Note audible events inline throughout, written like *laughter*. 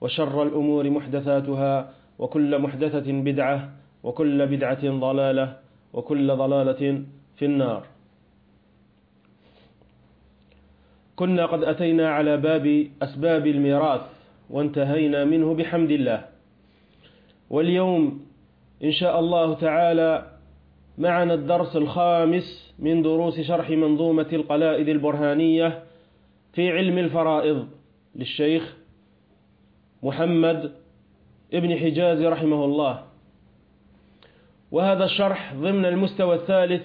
وشر الأمور محدثاتها وكل محدثة بدعة وكل بدعة ضلالة وكل ضلالة في النار. كنا قد أتينا على باب أسباب الميراث وانتهينا منه بحمد الله. واليوم إن شاء الله تعالى معنا الدرس الخامس من دروس شرح منظومة القلائد البرهانية في علم الفرائض للشيخ محمد ابن حجاز رحمه الله. وهذا الشرح ضمن المستوى الثالث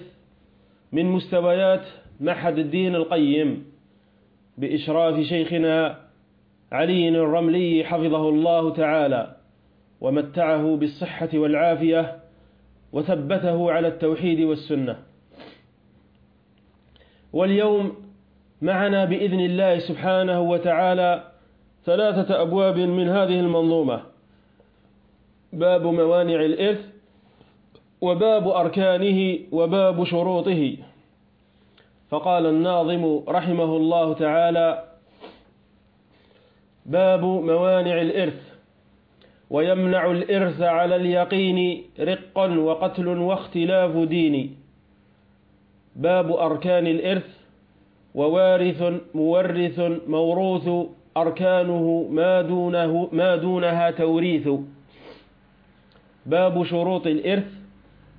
من مستويات معهد الدين القيم بإشراف شيخنا علي الرملي حفظه الله تعالى ومتعه بالصحة والعافية وثبته على التوحيد والسنة. واليوم معنا بإذن الله سبحانه وتعالى ثلاثة أبواب من هذه المنظومة. باب موانع الإرث وباب أركانه وباب شروطه. فقال الناظم رحمه الله تعالى باب موانع الإرث. ويمنع الإرث على اليقين رقا وقتل واختلاف دين. باب أركان الإرث ووارث مورث موروث. أركانه ما, دونه ما دونها توريث. باب شروط الإرث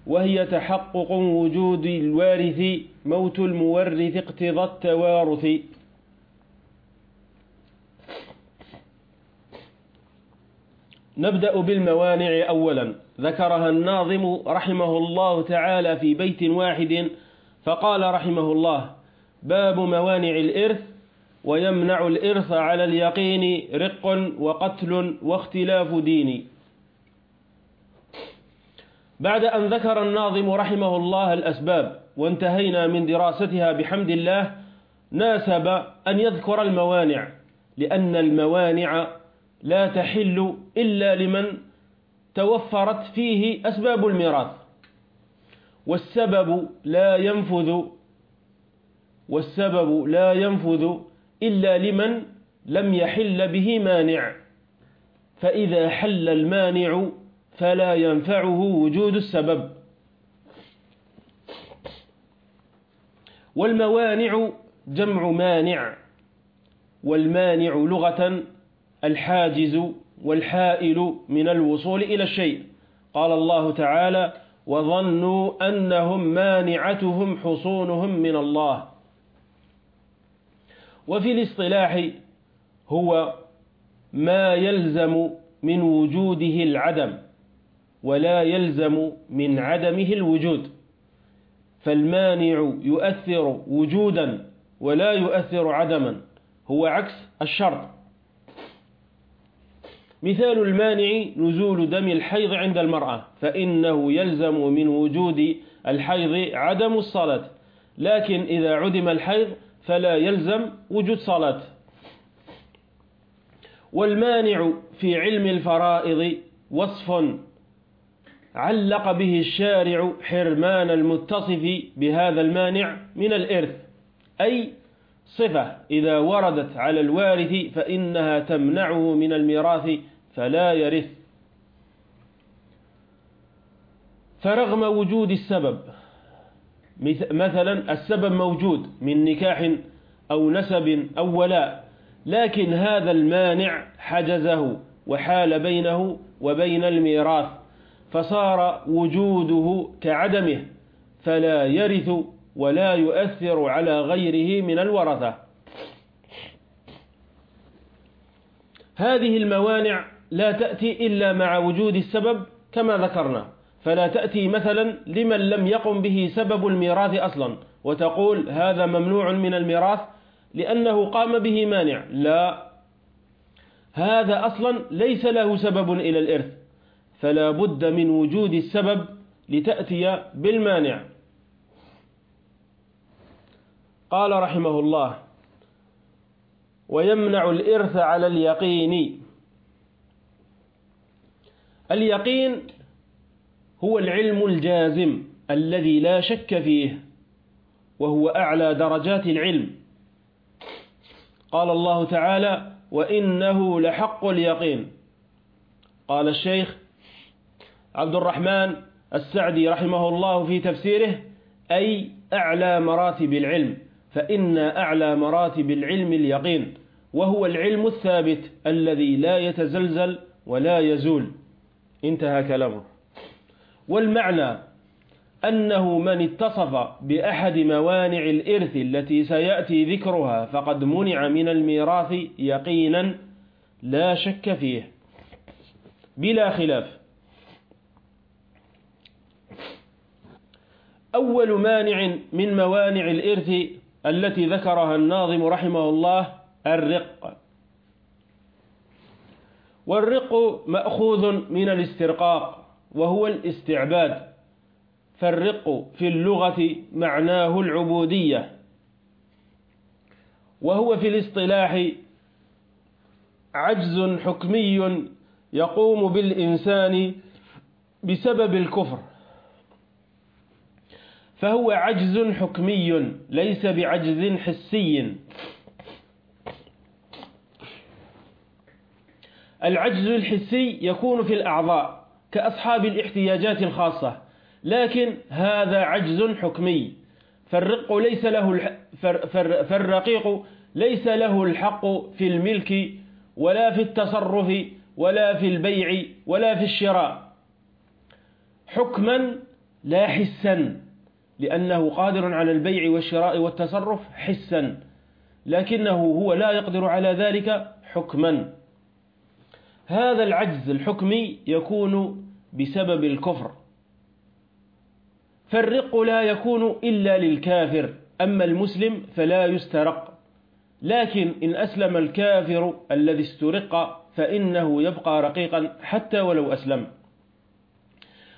وهي تحقق وجود الوارث موت المورث اقتضى التوارث. نبدأ بالموانع أولا. ذكرها الناظم رحمه الله تعالى في بيت واحد فقال رحمه الله باب موانع الإرث ويمنع الإرث على اليقين رق وقتل واختلاف دين. بعد أن ذكر الناظم رحمه الله الأسباب وانتهينا من دراستها بحمد الله ناسب أن يذكر الموانع لأن الموانع لا تحل إلا لمن توفرت فيه أسباب الميراث. والسبب لا ينفذ والسبب لا ينفذ إلا لمن لم يحل به مانع. فإذا حل المانع فلا ينفعه وجود السبب. والموانع جمع مانع. والمانع لغة الحاجز والحائل من الوصول إلى الشيء. قال الله تعالى وظنوا أنهم مانعتهم حصونهم من الله. وفي الاصطلاح هو ما يلزم من وجوده العدم ولا يلزم من عدمه الوجود. فالمانع يؤثر وجودا ولا يؤثر عدما هو عكس الشرط. مثال المانع نزول دم الحيض عند المرأة فإنه يلزم من وجود الحيض عدم الصلاة. لكن إذا عدم الحيض فلا يلزم وجود صلاة. والمانع في علم الفرائض وصف علق به الشارع حرمان المتصف بهذا المانع من الإرث أي صفة إذا وردت على الوارث فإنها تمنعه من الميراث فلا يرث. فرغم وجود السبب مثلا السبب موجود من نكاح أو نسب أو ولاء لكن هذا المانع حجزه وحال بينه وبين الميراث فصار وجوده كعدمه فلا يرث ولا يؤثر على غيره من الورثة. هذه الموانع لا تأتي إلا مع وجود السبب كما ذكرنا. فلا تأتي مثلا لمن لم يقم به سبب الميراث أصلا وتقول هذا ممنوع من الميراث لأنه قام به مانع. لا. هذا أصلا ليس له سبب إلى الإرث فلا بد من وجود السبب لتأتي بالمانع. قال رحمه الله ويمنع الإرث على اليقين. اليقين هو العلم الجازم الذي لا شك فيه وهو أعلى درجات العلم. قال الله تعالى وإنه لحق اليقين. قال الشيخ عبد الرحمن السعدي رحمه الله في تفسيره أي أعلى مراتب العلم فإن أعلى مراتب العلم اليقين وهو العلم الثابت الذي لا يتزلزل ولا يزول. انتهى كلامه. والمعنى أنه من اتصف بأحد موانع الإرث التي سيأتي ذكرها فقد منع من الميراث يقينا لا شك فيه. بلا خلاف. أول مانع من موانع الإرث التي ذكرها الناظم رحمه الله الرق. والرق مأخوذ من الاسترقاق. وهو الاستعباد. فالرق في اللغة معناه العبودية. وهو في الاصطلاح عجز حكمي يقوم بالإنسان بسبب الكفر. فهو عجز حكمي ليس بعجز حسي. العجز الحسي يكون في الأعضاء. كأصحاب الاحتياجات الخاصة. لكن هذا عجز حكمي. فالرق ليس له فالرقيق ليس له الحق في الملك ولا في التصرف ولا في البيع ولا في الشراء. حكما لا حسا لأنه قادر على البيع والشراء والتصرف حسا. لكنه هو لا يقدر على ذلك حكما. هذا العجز الحكمي يكون بسبب الكفر. فالرق لا يكون إلا للكافر أما المسلم فلا يسترق. لكن إن أسلم الكافر الذي استرق فإنه يبقى رقيقا حتى ولو أسلم.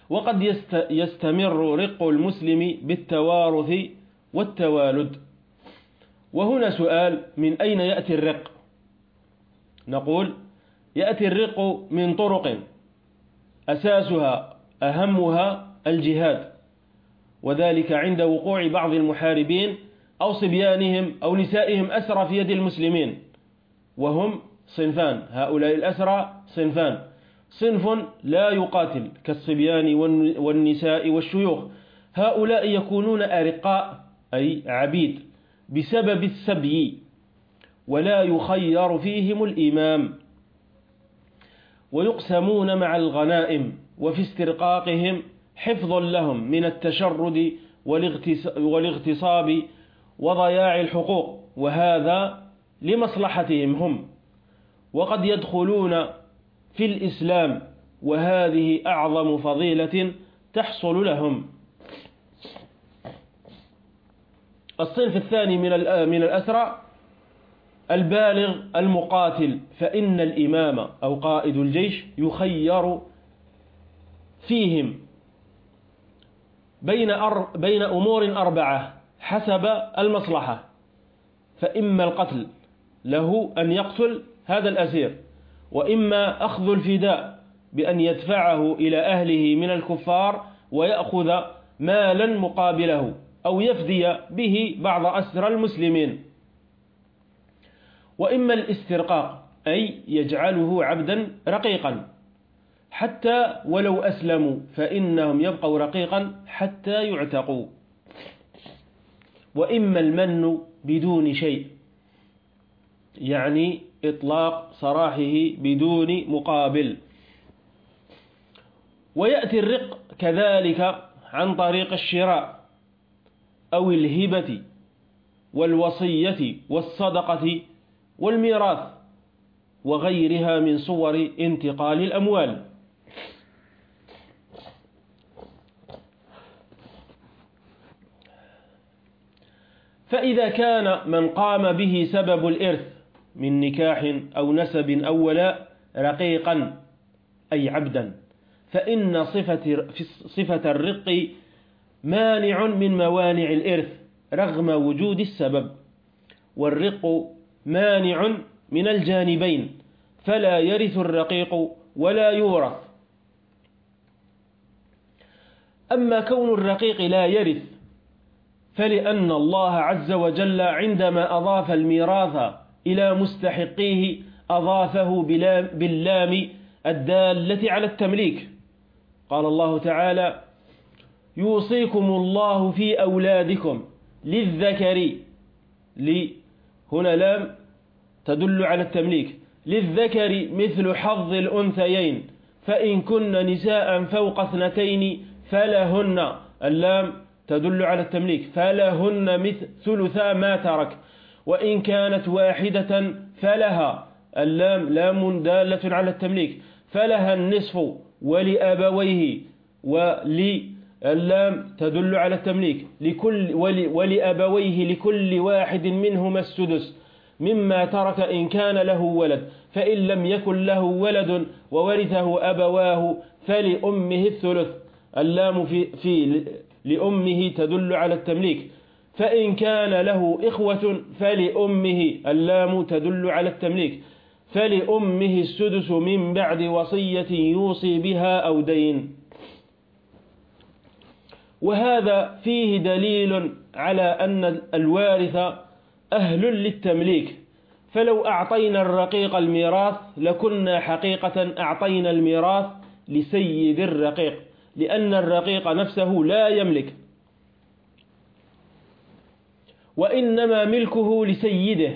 وقد يستمر رق المسلم بالتوارث والتوالد. وهنا سؤال من أين يأتي الرق؟ نقول يأتي الرق من طرق. أساسها أهمها الجهاد وذلك عند وقوع بعض المحاربين أو صبيانهم أو نسائهم أسرى في يد المسلمين وهم صنفان هؤلاء الأسرى صنفان. صنف لا يقاتل كالصبيان والنساء والشيوخ. هؤلاء يكونون أرقاء أي عبيد بسبب السبي ولا يخير فيهم الإمام. ويقسمون مع الغنائم وفي استرقاقهم حفظ لهم من التشرد والاغتصاب وضياع الحقوق وهذا لمصلحتهم هم. وقد يدخلون في الإسلام وهذه أعظم فضيلة تحصل لهم. الصنف الثاني من الأسرى البالغ المقاتل فإن الإمام أو قائد الجيش يخير فيهم بين بين أمور أربعة حسب المصلحة. فإما القتل له أن يقتل هذا الأسير وإما أخذ الفداء بأن يدفعه إلى أهله من الكفار ويأخذ مالا مقابله أو يفدي به بعض أسر المسلمين. وإما الاسترقاق أي يجعله عبدا رقيقا. حتى ولو أسلموا فإنهم يبقوا رقيقا حتى يعتقوا. وإما المن بدون شيء يعني إطلاق سراحه بدون مقابل. ويأتي الرق كذلك عن طريق الشراء أو الهبة والوصية والصدقة والميراث وغيرها من صور انتقال الأموال. فإذا كان من قام به سبب الإرث من نكاح أو نسب أو ولاء رقيقا أي عبدا فإن صفة الرق مانع من موانع الإرث رغم وجود السبب. والرق مانع من الجانبين فلا يرث الرقيق ولا يورث. أما كون الرقيق لا يرث فلأن الله عز وجل عندما أضاف الميراث إلى مستحقيه أضافه باللام الدالة على التمليك. قال الله تعالى يوصيكم الله في أولادكم للذكر لي هنا لام تدل على التمليك. للذكر مثل حظ الأنثيين فإن كن نساء فوق اثنتين فلهن. اللام تدل على التمليك فلهن مثل ثلثا ما ترك. وإن كانت واحدة فلها. اللام لام دالة على التمليك فلها النصف ولأبويه ولي اللام تدل على التمليك لكل ولأبويه لكل واحد منهما السدس مما ترك إن كان له ولد فإن لم يكن له ولد وورثه أبواه فلأمه الثلث. اللام في, في لأمه تدل على التمليك فإن كان له إخوة فلأمه. اللام تدل على التمليك فلأمه السدس من بعد وصية يوصي بها أو دين. وهذا فيه دليل على أن الوارث أهل للتمليك. فلو أعطينا الرقيق الميراث لكنا حقيقة أعطينا الميراث لسيد الرقيق لأن الرقيق نفسه لا يملك وإنما ملكه لسيده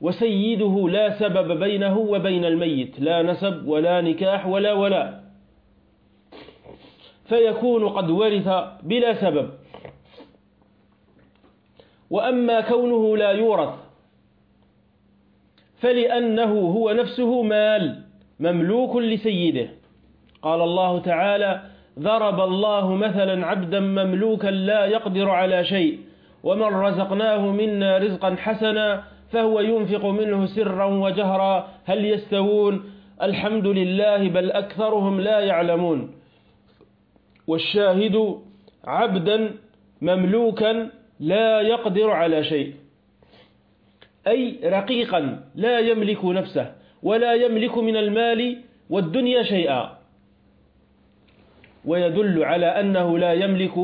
وسيده لا سبب بينه وبين الميت لا نسب ولا نكاح ولا ولا فيكون قد ورث بلا سبب. وأما كونه لا يورث فلأنه هو نفسه مال مملوك لسيده. قال الله تعالى ضرب الله مثلا عبدا مملوكا لا يقدر على شيء ومن رزقناه منا رزقا حسنا فهو ينفق منه سرا وجهرا. هل يستوون؟ الحمد لله بل أكثرهم لا يعلمون. والشاهد عبدا مملوكا لا يقدر على شيء. أي رقيقا لا يملك نفسه ولا يملك من المال والدنيا شيئا. ويدل على أنه لا يملك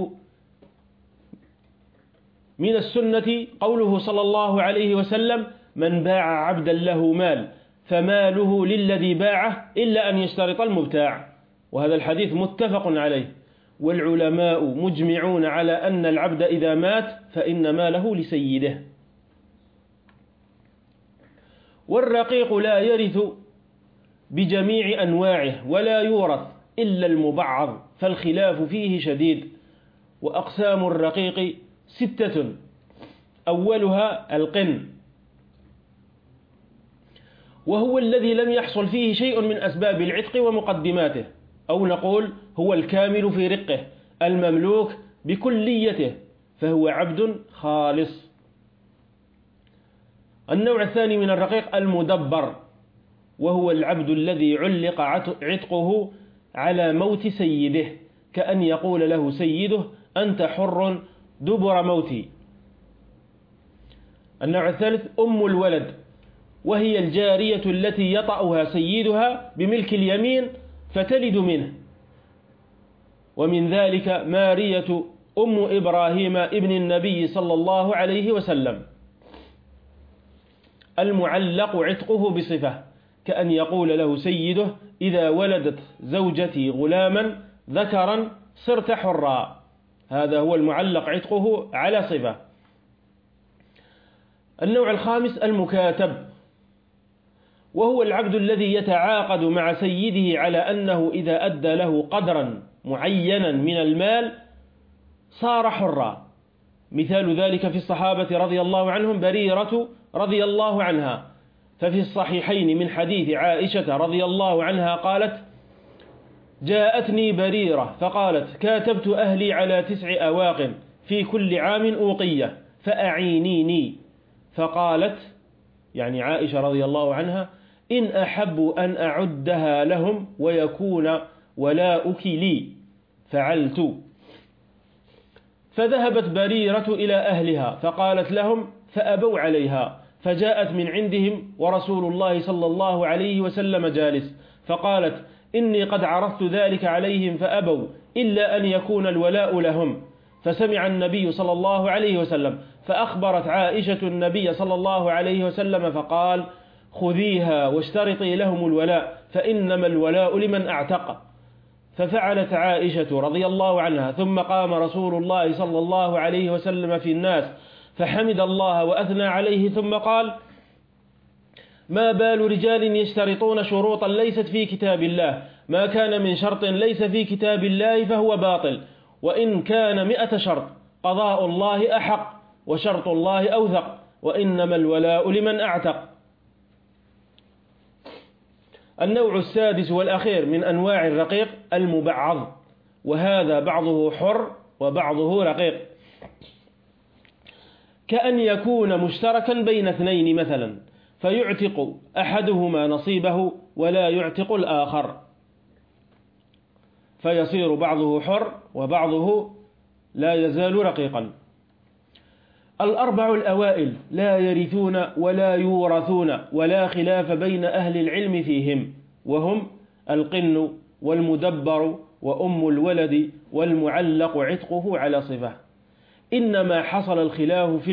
من السنة قوله صلى الله عليه وسلم من باع عبدا له مال فماله للذي باعه إلا أن يشترط المبتاع وهذا الحديث متفق عليه. والعلماء مجمعون على أن العبد إذا مات فإن ماله لسيده. والرقيق لا يرث بجميع أنواعه ولا يورث إلا المبعض فالخلاف فيه شديد. وأقسام الرقيق ستة. أولها القن. وهو الذي لم يحصل فيه شيء من أسباب العتق ومقدماته. أو نقول هو الكامل في رقه المملوك بكليته فهو عبد خالص. النوع الثاني من الرقيق المدبر وهو العبد الذي علق عتقه على موت سيده كأن يقول له سيده أنت حر دبر موتي. النوع الثالث أم الولد وهي الجارية التي يطأها سيدها بملك اليمين فتلد منه. ومن ذلك مارية أم إبراهيم ابن النبي صلى الله عليه وسلم. المعلق عتقه بصفة كأن يقول له سيده إذا ولدت زوجتي غلاما ذكرا صرت حرا. هذا هو المعلق عتقه على صفة. النوع الخامس المكاتب. وهو العبد الذي يتعاقد مع سيده على أنه إذا أدى له قدرا معينا من المال صار حرا. مثال ذلك في الصحابة رضي الله عنهم بريرة رضي الله عنها. ففي الصحيحين من حديث عائشة رضي الله عنها قالت جاءتني بريرة فقالت كاتبت أهلي على تسع أواق في كل عام أوقية فأعينيني. فقالت يعني عائشة رضي الله عنها إن أحبوا أن أعدها لهم ويكون ولاؤك لي. فعلت. فذهبت بريرة إلى أهلها فقالت لهم فأبوا عليها. فجاءت من عندهم ورسول الله صلى الله عليه وسلم جالس فقالت إني قد عرضت ذلك عليهم فأبوا إلا أن يكون الولاء لهم. فسمع النبي صلى الله عليه وسلم فأخبرت عائشة النبي صلى الله عليه وسلم فقال خذيها واشترطي لهم الولاء فإنما الولاء لمن أعتق. ففعلت عائشة رضي الله عنها ثم قام رسول الله صلى الله عليه وسلم في الناس فحمد الله وأثنى عليه ثم قال ما بال رجال يشترطون شروطا ليست في كتاب الله ما كان من شرط ليس في كتاب الله فهو باطل وإن كان مئة شرط قضاء الله أحق وشرط الله أوثق وإنما الولاء لمن أعتق. النوع السادس والأخير من أنواع الرقيق المبعض وهذا بعضه حر وبعضه رقيق. كأن يكون مشتركا بين اثنين مثلا فيعتق أحدهما نصيبه ولا يعتق الآخر. فيصير بعضه حر وبعضه لا يزال رقيقا. الأربع الأوائل لا يرثون ولا يورثون ولا خلاف بين أهل العلم فيهم وهم القن والمدبر وأم الولد والمعلق عتقه على صفة. إنما حصل الخلاف في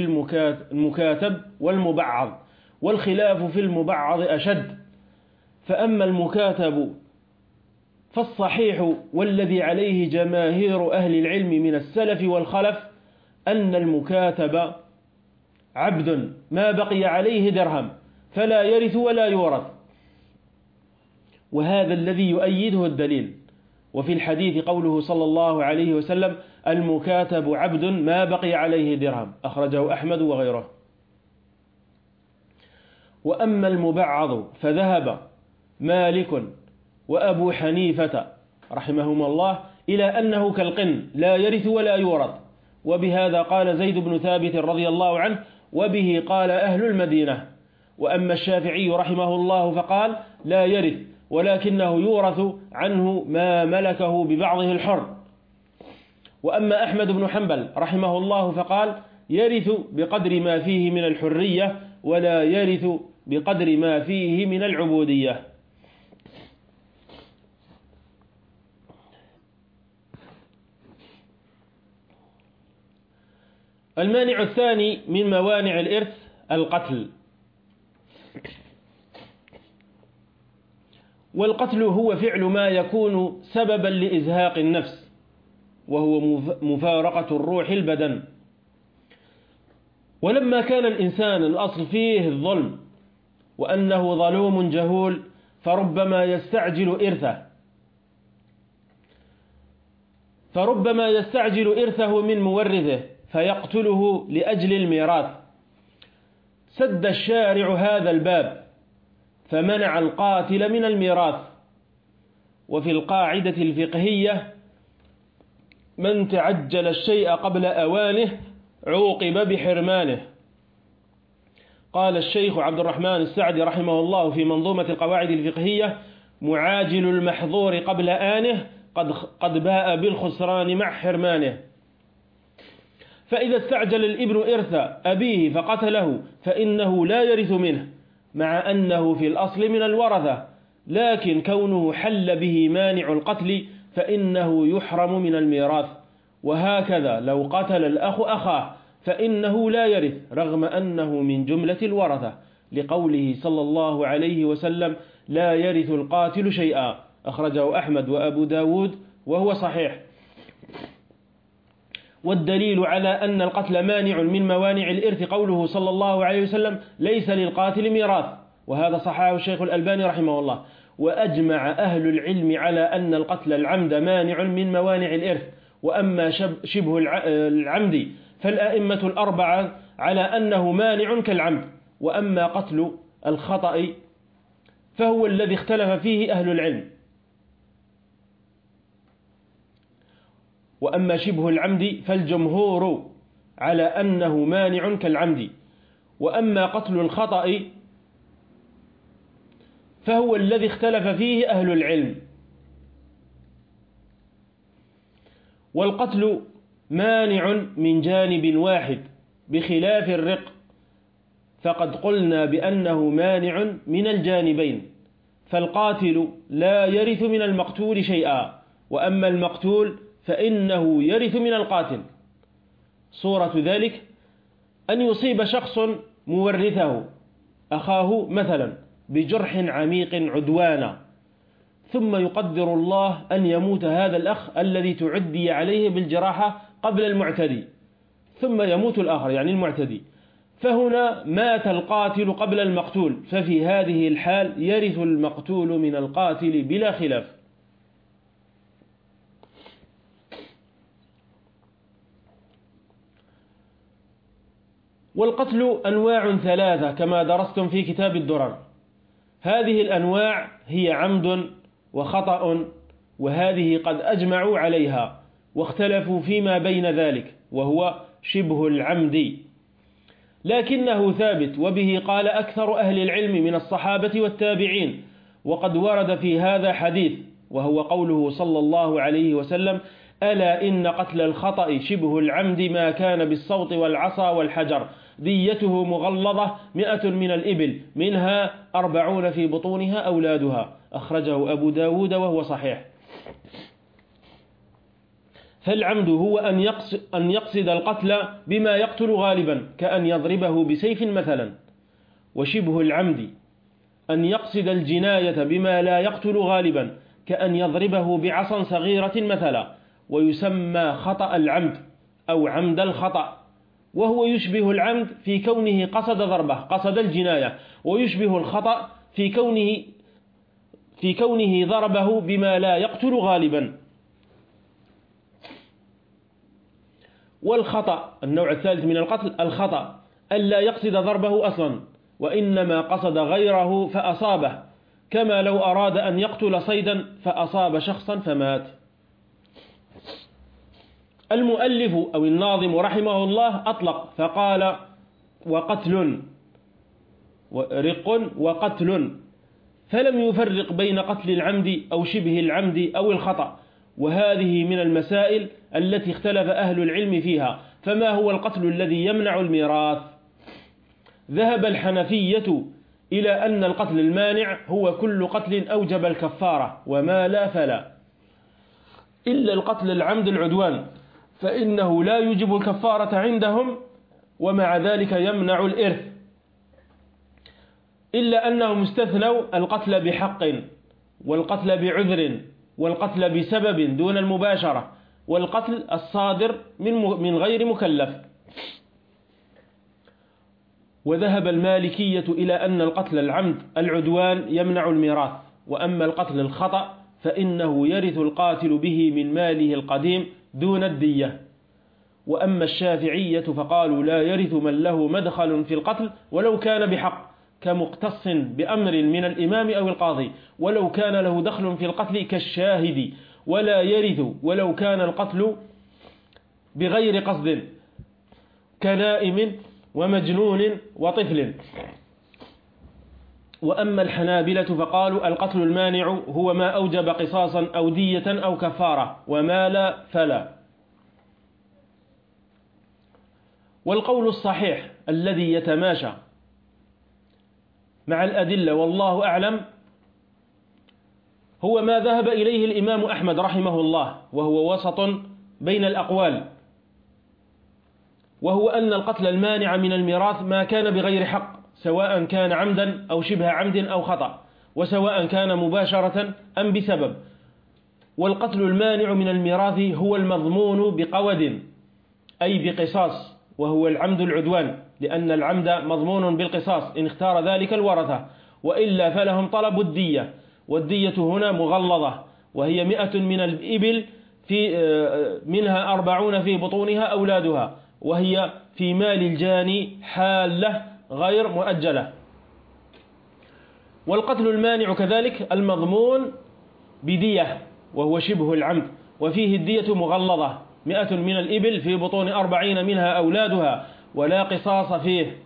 المكاتب والمبعض والخلاف في المبعض أشد. فأما المكاتب فالصحيح والذي عليه جماهير أهل العلم من السلف والخلف أن المكاتب عبد ما بقي عليه درهم فلا يرث ولا يورث. وهذا الذي يؤيده الدليل. وفي الحديث قوله صلى الله عليه وسلم المكاتب عبد ما بقي عليه درهم أخرجه أحمد وغيره. وأما المبعض فذهب مالك وأبو حنيفة رحمهما الله إلى أنه كالقن لا يرث ولا يورث. وبهذا قال زيد بن ثابت رضي الله عنه وبه قال أهل المدينة. وأما الشافعي رحمه الله فقال لا يرث ولكنه يورث عنه ما ملكه ببعضه الحر. وأما أحمد بن حنبل رحمه الله فقال يرث بقدر ما فيه من الحرية ولا يرث بقدر ما فيه من العبودية. المانع الثاني من موانع الإرث القتل. والقتل هو فعل ما يكون سببا لإزهاق النفس وهو مفارقة الروح البدن. ولما كان الإنسان الأصل فيه الظلم وأنه ظلوم جهول فربما يستعجل إرثه. فربما يستعجل إرثه من مورثه. فيقتله لأجل الميراث. سد الشارع هذا الباب فمنع القاتل من الميراث. وفي القاعدة الفقهية من تعجل الشيء قبل أوانه عوقب بحرمانه. قال الشيخ عبد الرحمن السعدي رحمه الله في منظومة القواعد الفقهية معاجل المحظور قبل آنه قد, قد باء بالخسران مع حرمانه. فإذا استعجل الإبن إرث أبيه فقتله فإنه لا يرث منه مع أنه في الأصل من الورثة لكن كونه حل به مانع القتل فإنه يحرم من الميراث. وهكذا لو قتل الأخ أخاه فإنه لا يرث رغم أنه من جملة الورثة. لقوله صلى الله عليه وسلم لا يرث القاتل شيئا أخرجه أحمد وأبو داود وهو صحيح. والدليل على أن القتل مانع من موانع الإرث قوله صلى الله عليه وسلم ليس للقاتل ميراث. وهذا صححه الشيخ الألباني رحمه الله. وأجمع أهل العلم على أن القتل العمد مانع من موانع الإرث. وأما شبه العمد فالأئمة الأربعة على أنه مانع كالعمد. وأما قتل الخطأ فهو الذي اختلف فيه أهل العلم. وأما شبه العمد فالجمهور على أنه مانع كالعمد. وأما قتل الخطأ فهو الذي اختلف فيه أهل العلم. والقتل مانع من جانب واحد بخلاف الرق. فقد قلنا بأنه مانع من الجانبين. فالقاتل لا يرث من المقتول شيئا. وأما المقتول فإنه يرث من القاتل. صورة ذلك أن يصيب شخص مورثه أخاه مثلا بجرح عميق عدوانا. ثم يقدر الله أن يموت هذا الأخ الذي تعدي عليه بالجراحة قبل المعتدي. ثم يموت الآخر يعني المعتدي. فهنا مات القاتل قبل المقتول. ففي هذه الحال يرث المقتول من القاتل بلا خلاف. والقتل أنواع ثلاثة كما درستم في كتاب الدرر. هذه الأنواع هي عمد وخطأ وهذه قد أجمعوا عليها واختلفوا فيما بين ذلك وهو شبه العمد. لكنه ثابت وبه قال أكثر أهل العلم من الصحابة والتابعين وقد ورد في هذا حديث وهو قوله صلى الله عليه وسلم ألا إن قتل الخطأ شبه العمد ما كان بالصوت والعصا والحجر. ديته مغلظة مئة من الإبل منها أربعون في بطونها أولادها. أخرجه أبو داود وهو صحيح. فالعمد هو أن يقصد, أن يقصد القتل بما يقتل غالبا كأن يضربه بسيف مثلا. وشبه العمد أن يقصد الجناية بما لا يقتل غالبا كأن يضربه بعصا صغيرة مثلا. ويسمى خطأ العمد أو عمد الخطأ. وهو يشبه العمد في كونه قصد ضربه قصد الجناية ويشبه الخطأ في كونه في كونه ضربه بما لا يقتل غالبا. والخطأ النوع الثالث من القتل الخطأ ألا يقصد ضربه أصلا وإنما قصد غيره فأصابه كما لو أراد أن يقتل صيدا فأصاب شخصا فمات. المؤلف أو الناظم رحمه الله أطلق فقال وقتل رق وقتل. فلم يفرق بين قتل العمد أو شبه العمد أو الخطأ وهذه من المسائل التي اختلف أهل العلم فيها فما هو القتل الذي يمنع الميراث؟ ذهب الحنفية إلى أن القتل المانع هو كل قتل أوجب الكفارة وما لا فلا. إلا القتل العمد العدوان. فإنه لا يجب الكفارة عندهم ومع ذلك يمنع الإرث. إلا أنهم استثنوا القتل بحق والقتل بعذر والقتل بسبب دون المباشرة والقتل الصادر من من غير مكلف. وذهب المالكية إلى أن القتل العمد العدوان يمنع الميراث وأما القتل الخطأ فإنه يرث القاتل به من ماله القديم دون الدية. وأما الشافعية فقالوا لا يرث من له مدخل في القتل ولو كان بحق كمقتص بأمر من الإمام أو القاضي ولو كان له دخل في القتل كالشاهد ولا يرث ولو كان القتل بغير قصد كنائم ومجنون وطفل. وأما الحنابلة فقالوا القتل المانع هو ما أوجب قصاصا أو دية أو كفارة وما لا فلا. والقول الصحيح الذي يتماشى مع الأدلة والله أعلم هو ما ذهب إليه الإمام أحمد رحمه الله وهو وسط بين الأقوال وهو أن القتل المانع من الميراث ما كان بغير حق سواء كان عمدا أو شبه عمد أو خطأ وسواء كان مباشرة أم بسبب. والقتل المانع من الميراث هو المضمون بقود أي بقصاص وهو العمد العدوان لأن العمد مضمون بالقصاص إن اختار ذلك الورثة وإلا فلهم طلب الدية والدية هنا مغلظة وهي مئة من الإبل في آه، منها أربعون في بطونها أولادها وهي في مال الجاني حالة غير مؤجلة. والقتل المانع كذلك المضمون بدية وهو شبه العمد وفيه الدية مغلظة مئة من الإبل في بطون أربعين منها أولادها ولا قصاص فيه.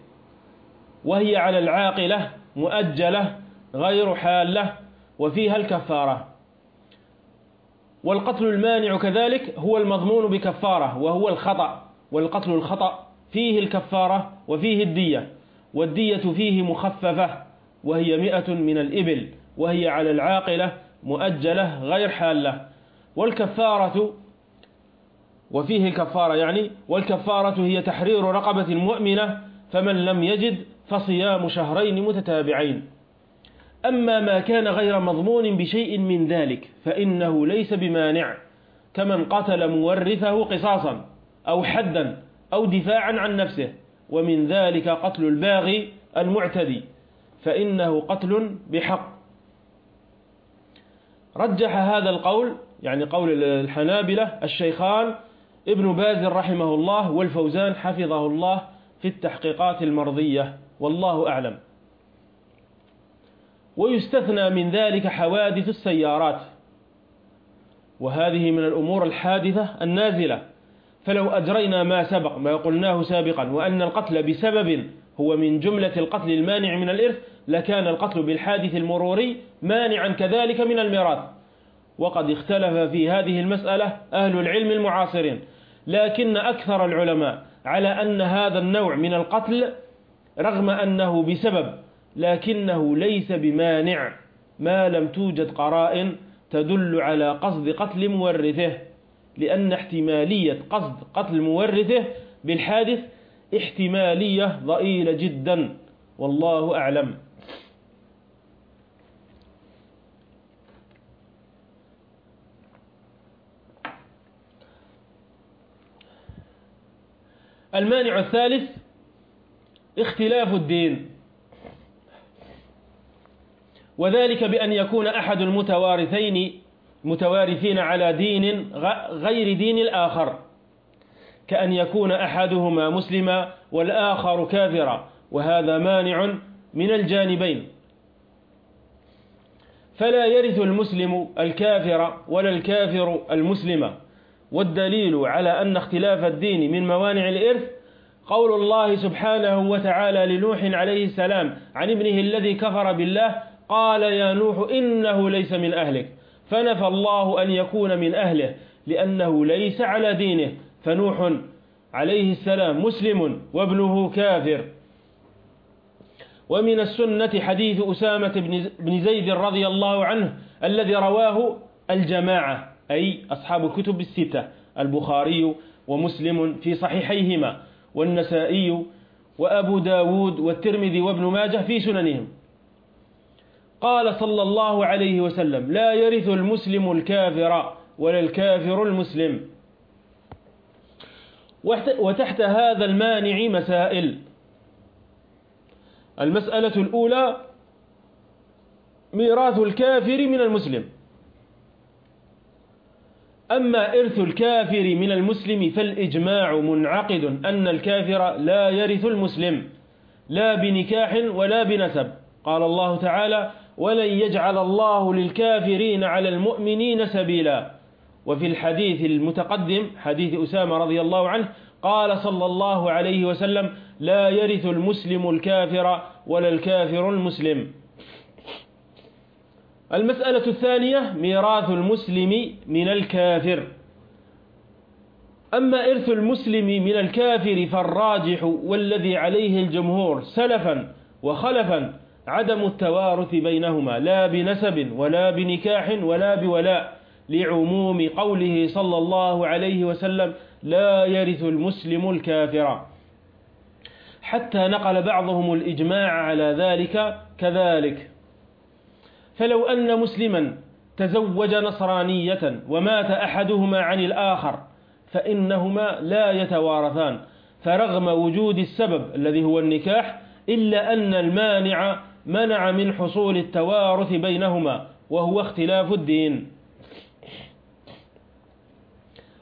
وهي على العاقلة مؤجلة غير حالة وفيها الكفارة. والقتل المانع كذلك هو المضمون بكفارة وهو الخطأ. والقتل الخطأ فيه الكفارة وفيه الدية. والدية فيه مخففة وهي مئة من الإبل وهي على العاقلة مؤجلة غير حالة. والكفارة وفيه الكفارة يعني والكفارة هي تحرير رقبة مؤمنة فمن لم يجد فصيام شهرين متتابعين. أما ما كان غير مضمون بشيء من ذلك فإنه ليس بمانع كمن قتل مورثه قصاصا أو حدا أو دفاعا عن نفسه. ومن ذلك قتل الباغي المعتدي فإنه قتل بحق. رجح هذا القول يعني قول الحنابلة الشيخان ابن باز رحمه الله والفوزان حفظه الله في التحقيقات المرضية والله أعلم. ويستثنى من ذلك حوادث السيارات وهذه من الأمور الحادثة النازلة. فلو أجرينا ما سبق ما قلناه سابقا وأن القتل بسبب هو من جملة القتل المانع من الإرث لكان القتل بالحادث المروري مانعا كذلك من الميراث. وقد اختلف في هذه المسألة أهل العلم المعاصرين. لكن أكثر العلماء على أن هذا النوع من القتل رغم أنه بسبب لكنه ليس بمانع. ما لم توجد قرائن تدل على قصد قتل مورثه. لأن احتمالية قصد قتل مورثه بالحادث احتمالية ضئيلة جدا. والله أعلم. المانع الثالث اختلاف الدين. وذلك بأن يكون أحد المتوارثين متوارثين على دين غير دين الآخر كأن يكون أحدهما مسلما والآخر كافرا وهذا مانع من الجانبين. فلا يرث المسلم الكافر ولا الكافر المسلم. والدليل على أن اختلاف الدين من موانع الإرث قول الله سبحانه وتعالى لنوح عليه السلام عن ابنه الذي كفر بالله قال يا نوح إنه ليس من أهلك. فنفى الله أن يكون من أهله لأنه ليس على دينه. فنوح عليه السلام مسلم وابنه كافر. ومن السنة حديث أسامة بن زيد رضي الله عنه الذي رواه الجماعة أي أصحاب الكتب الستة البخاري ومسلم في صحيحيهما والنسائي وأبو داود والترمذي وابن ماجه في سننهم. قال صلى الله عليه وسلم لا يرث المسلم الكافر ولا الكافر المسلم. وتحت هذا المانع مسائل. المسألة الأولى ميراث الكافر من المسلم. أما إرث الكافر من المسلم فالإجماع منعقد أن الكافر لا يرث المسلم لا بنكاح ولا بنسب. قال الله تعالى ولن يجعل الله للكافرين على المؤمنين سبيلا. وفي الحديث المتقدم حديث أسامة رضي الله عنه قال صلى الله عليه وسلم لا يرث المسلم الكافر ولا الكافر المسلم. المسألة الثانية ميراث المسلم من الكافر. أما إرث المسلم من الكافر فالراجح والذي عليه الجمهور سلفا وخلفا عدم التوارث بينهما لا بنسب ولا بنكاح ولا بولاء لعموم قوله صلى الله عليه وسلم لا يرث المسلم الكافر. حتى نقل بعضهم الإجماع على ذلك كذلك. فلو أن مسلما تزوج نصرانية ومات أحدهما عن الآخر فإنهما لا يتوارثان. فرغم وجود السبب الذي هو النكاح إلا أن المانع منع من حصول التوارث بينهما وهو اختلاف الدين.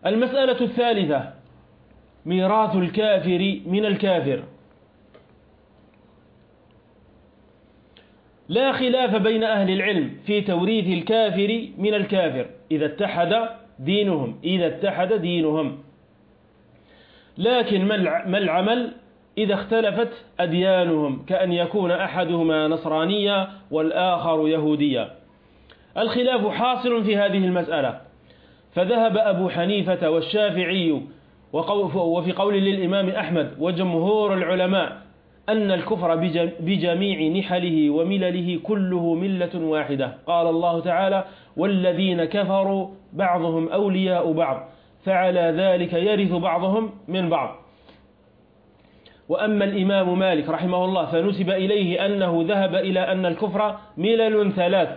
المسألة الثالثة ميراث الكافر من الكافر. لا خلاف بين أهل العلم في توريث الكافر من الكافر إذا اتحد دينهم إذا اتحد دينهم. لكن ما العمل؟ إذا اختلفت أديانهم كأن يكون أحدهما نصرانيا والآخر يهوديا الخلاف حاصل في هذه المسألة. فذهب أبو حنيفة والشافعي وفي قول للإمام أحمد وجمهور العلماء أن الكفر بجميع نحله وملله كله ملة واحدة. قال الله تعالى والذين كفروا بعضهم أولياء بعض فعلى ذلك يرث بعضهم من بعض. وأما الإمام مالك رحمه الله فنسب إليه أنه ذهب إلى أن الكفر ملل ثلاث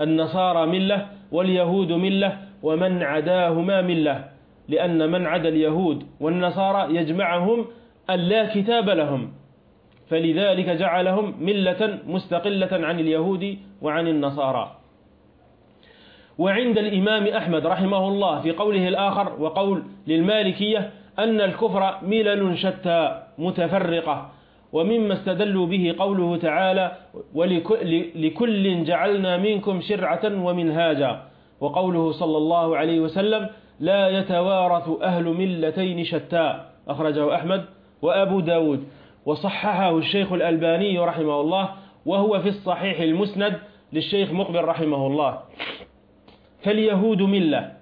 النصارى ملة واليهود ملة ومن عداهما ملة لأن من عدا اليهود والنصارى يجمعهم أن لا كتاب لهم فلذلك جعلهم ملة مستقلة عن اليهود وعن النصارى. وعند الإمام أحمد رحمه الله في قوله الآخر وقول للمالكية أن الكفر ملل شتى متفرقة ومما استدلوا به قوله تعالى ولكل جعلنا منكم شرعة ومنهاجا وقوله صلى الله عليه وسلم لا يتوارث أهل ملتين شتى أخرجه أحمد وأبو داود. وصححه الشيخ الألباني رحمه الله وهو في الصحيح المسند للشيخ مقبل رحمه الله. فاليهود ملة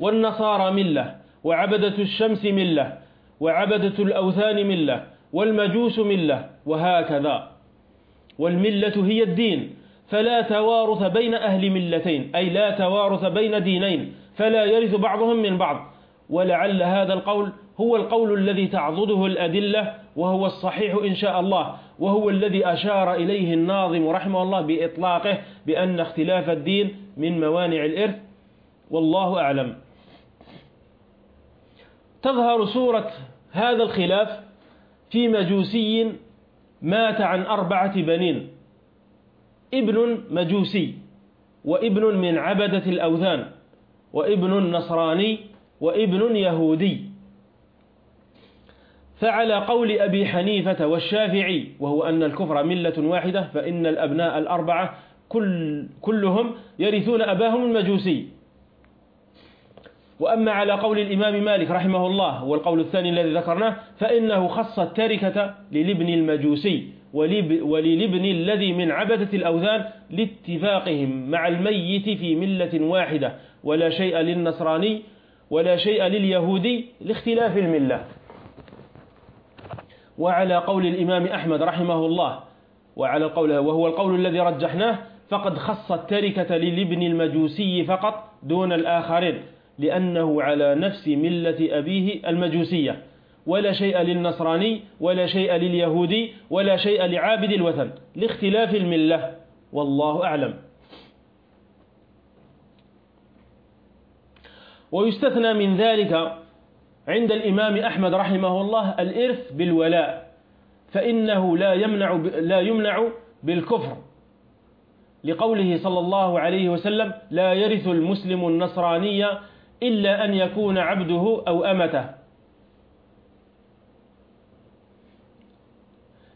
والنصارى ملة وعبدة الشمس ملة وعبدة الأوثان ملة والمجوس ملة وهكذا. والملة هي الدين فلا توارث بين أهل ملتين أي لا توارث بين دينين فلا يرث بعضهم من بعض. ولعل هذا القول هو القول الذي تعضده الأدلة وهو الصحيح إن شاء الله وهو الذي أشار إليه الناظم رحمه الله بإطلاقه بأن اختلاف الدين من موانع الإرث والله أعلم. تظهر صورة هذا الخلاف في مجوسي مات عن أربعة بنين. ابن مجوسي وابن من عبدة الأوثان وابن نصراني وابن يهودي. فعلى قول أبي حنيفة والشافعي وهو أن الكفر ملة واحدة فإن الأبناء الأربعة كل كلهم يرثون أباهم المجوسي. وأما على قول الإمام مالك رحمه الله والقول الثاني الذي ذكرناه فإنه خص التركة للابن المجوسي وللابن الذي من عبدة الأوثان لاتفاقهم مع الميت في ملة واحدة. ولا شيء للنصراني ولا شيء لليهودي لاختلاف الملة. وعلى قول الإمام أحمد رحمه الله وعلى القول وهو القول الذي رجحناه فقد خص التركة للابن المجوسي فقط دون الآخرين. لأنه على نفس ملة أبيه المجوسية. ولا شيء للنصراني ولا شيء لليهودي ولا شيء لعابد الوثن. لاختلاف الملة والله أعلم. ويستثنى من ذلك عند الإمام أحمد رحمه الله الإرث بالولاء فإنه لا يمنع لا يمنع بالكفر. لقوله صلى الله عليه وسلم لا يرث المسلم النصراني إلا أن يكون عبده أو أمته.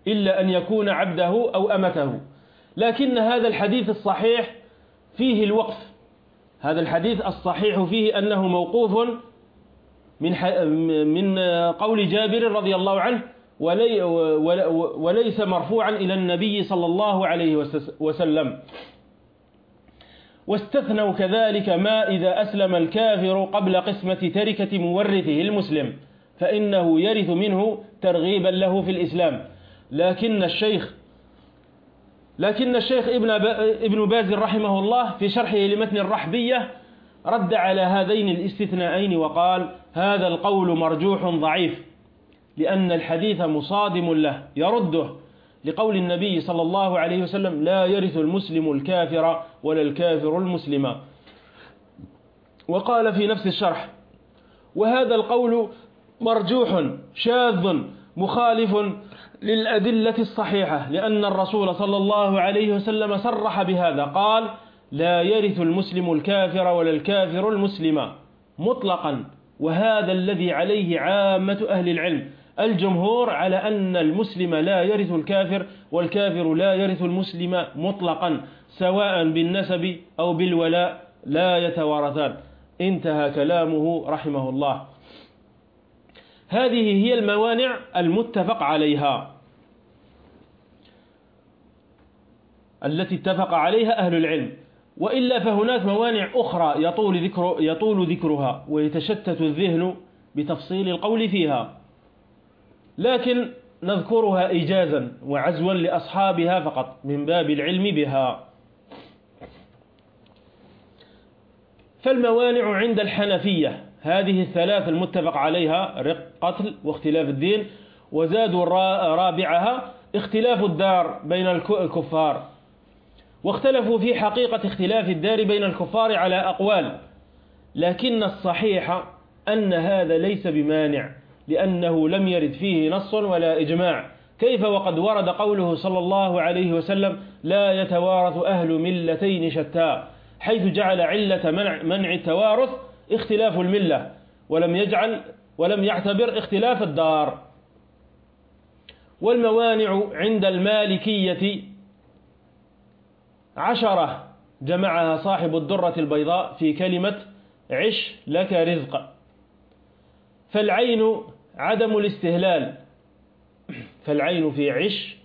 إلا أن يكون عبده أو أمته. لكن هذا الحديث الصحيح فيه الوقف. هذا الحديث الصحيح فيه أنه موقوف من من قول جابر رضي الله عنه ولي وليس مرفوعا إلى النبي صلى الله عليه وسلم. واستثنوا كذلك ما إذا أسلم الكافر قبل قسمة تركة مورثه المسلم فإنه يرث منه ترغيبا له في الإسلام. لكن الشيخ لكن الشيخ ابن ابن باز رحمه الله في شرحه لمتن الرحبية رد على هذين الاستثناءين وقال هذا القول مرجوح ضعيف لأن الحديث مصادم له يرده لقول النبي صلى الله عليه وسلم لا يرث المسلم الكافر ولا الكافر المسلم. وقال في نفس الشرح وهذا القول مرجوح شاذ مخالف للأدلة الصحيحة لأن الرسول صلى الله عليه وسلم صرح بهذا قال لا يرث المسلم الكافر ولا الكافر المسلم. مطلقا وهذا الذي عليه عامة أهل العلم. الجمهور على أن المسلم لا يرث الكافر والكافر لا يرث المسلم مطلقا سواء بالنسب أو بالولاء لا يتوارثان. انتهى كلامه رحمه الله. هذه هي الموانع المتفق عليها. التي اتفق عليها أهل العلم. وإلا فهناك موانع أخرى يطول, ذكر يطول ذكرها ويتشتت الذهن بتفصيل القول فيها. لكن نذكرها إيجازا وعزوا لأصحابها فقط من باب العلم بها. فالموانع عند الحنفية هذه الثلاث المتفق عليها رق قتل واختلاف الدين وزادوا رابعها اختلاف الدار بين الكفار. واختلفوا في حقيقة اختلاف الدار بين الكفار على أقوال لكن الصحيح أن هذا ليس بمانع. لأنه لم يرد فيه نص ولا إجماع. كيف وقد ورد قوله صلى الله عليه وسلم لا يتوارث أهل ملتين شتى حيث جعل علة منع, منع التوارث اختلاف الملة ولم يجعل ولم يعتبر اختلاف الدار. والموانع عند المالكية عشرة جمعها صاحب الدرة البيضاء في كلمة عش لك رزق. فالعين عدم الاستهلال. فالعين في عش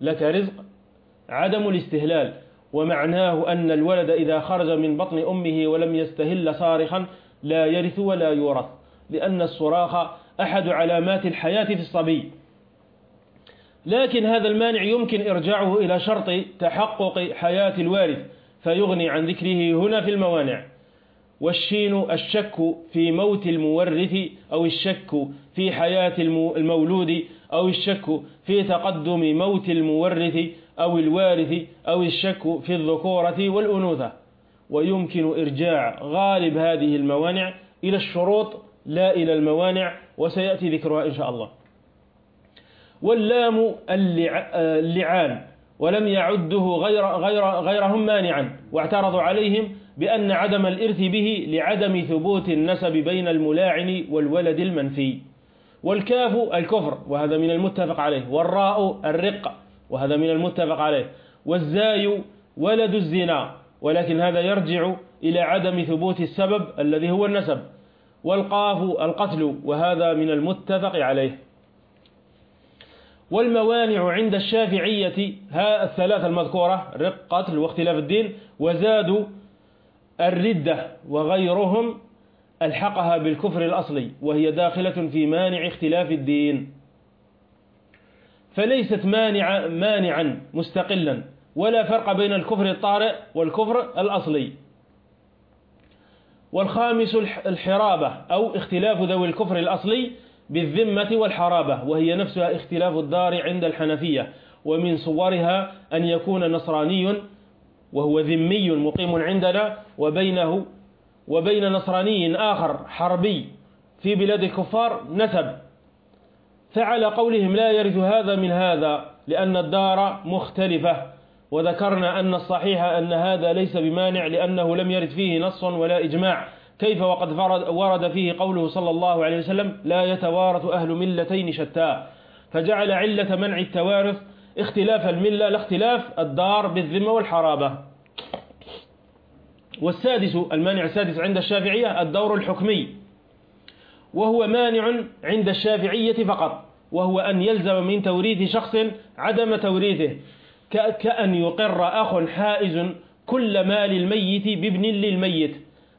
لك رزق. عدم الاستهلال. ومعناه أن الولد إذا خرج من بطن أمه ولم يستهل صارخا لا يرث ولا يورث. لأن الصراخ أحد علامات الحياة في الصبي. لكن هذا المانع يمكن إرجاعه إلى شرط تحقق حياة الوارث فيغني عن ذكره هنا في الموانع. والشين الشك في موت المورث أو الشك في حياة المولود أو الشك في تقدم موت المورث أو الوارث أو الشك في الذكورة والأنوثة. ويمكن إرجاع غالب هذه الموانع إلى الشروط لا إلى الموانع وسيأتي ذكرها إن شاء الله. واللام اللعان ولم يعده غير غير غيرهم مانعا واعترضوا عليهم بأن عدم الإرث به لعدم ثبوت النسب بين الملاعن والولد المنفي. والكاف الكفر وهذا من المتفق عليه والراء الرق وهذا من المتفق عليه والزاي ولد الزنا ولكن هذا يرجع إلى عدم ثبوت السبب الذي هو النسب والقاف القتل وهذا من المتفق عليه. والموانع عند الشافعية ها الثلاثة المذكورة رق قتل واختلاف الدين وزادوا الردة وغيرهم ألحقها بالكفر الأصلي وهي داخلة في مانع اختلاف الدين. فليست مانع مانعا مستقلا ولا فرق بين الكفر الطارئ والكفر الأصلي. والخامس الحرابة أو اختلاف ذوي الكفر الأصلي بالذمة والحرابة وهي نفسها اختلاف الدار عند الحنفية. ومن صورها أن يكون نصراني وهو ذمي مقيم عندنا وبينه وبين نصراني آخر حربي في بلاد الكفار نسب. فعلى قولهم لا يرث هذا من هذا لأن الدار مختلفة. وذكرنا أن الصحيح أن هذا ليس بمانع لأنه لم يرد فيه نص ولا إجماع. كيف وقد ورد فيه قوله صلى الله عليه وسلم لا يتوارث أهل ملتين شتى فجعل علة منع التوارث اختلاف الملة لاختلاف الدار بالذمة والحرابة. والسادس المانع السادس عند الشافعية الدور الحكمي وهو مانع عند الشافعية فقط وهو أن يلزم من توريث شخص عدم توريثه كأن يقر أخ حائز كل مال الميت بابن للميت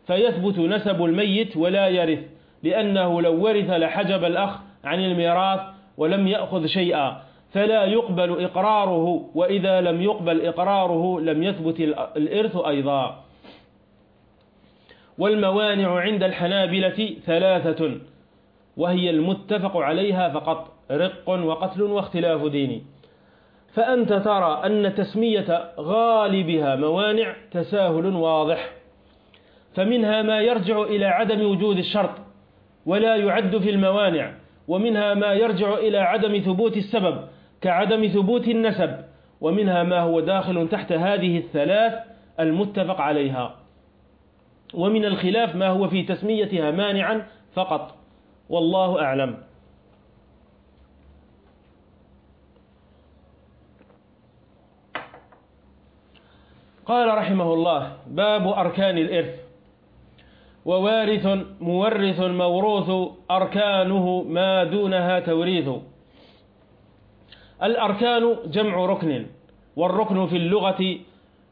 فيثبت نسب الميت ولا يرث لأنه لو ورث لحجب الأخ عن الميراث ولم يأخذ شيئا فلا يقبل إقراره وإذا لم يقبل إقراره لم يثبت الإرث أيضا. والموانع عند الحنابلة ثلاثة وهي المتفق عليها فقط رق وقتل واختلاف ديني فأنت ترى أن تسمية غالبها موانع تساهل واضح فمنها ما يرجع إلى عدم وجود الشرط ولا يعد في الموانع ومنها ما يرجع إلى عدم ثبوت السبب كعدم ثبوت النسب ومنها ما هو داخل تحت هذه الثلاث المتفق عليها. ومن الخلاف ما هو في تسميتها مانعا فقط. والله أعلم. قال رحمه الله باب أركان الإرث. ووارث مورث موروث أركانه ما دونها توريث. الأركان جمع ركن والركن في اللغة